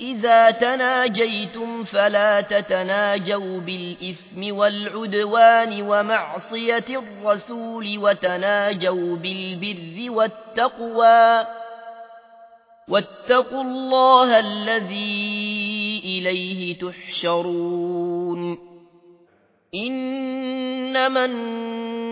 إذا تناجيتم فلا تتناجوا بالإثم والعدوان ومعصية الرسول وتناجوا بالبر والتقوى واتقوا الله الذي إليه تحشرون إنما